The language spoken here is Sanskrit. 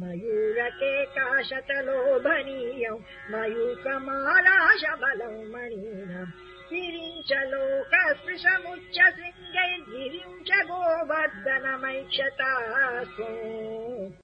मयूरके मयूकमालाशबलम् मणीनम् मयूकमानाशबलौ मणीन गिरिञ्च लोकस्पृशमुच्च समुच्च गोवर्धनमैक्षता